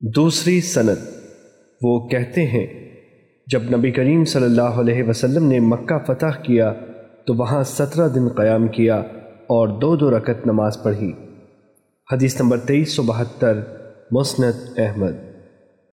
دوسری سند، وہ کہتے ہیں، جب نبی کریم صلی اللہ علیہ وسلم نے مکہ فتح کیا، تو وہاں سترہ دن قیام کیا اور دو دو رکت نماز پڑھی۔ حدیث نمبر تیئیس سو بہتر، مسند احمد۔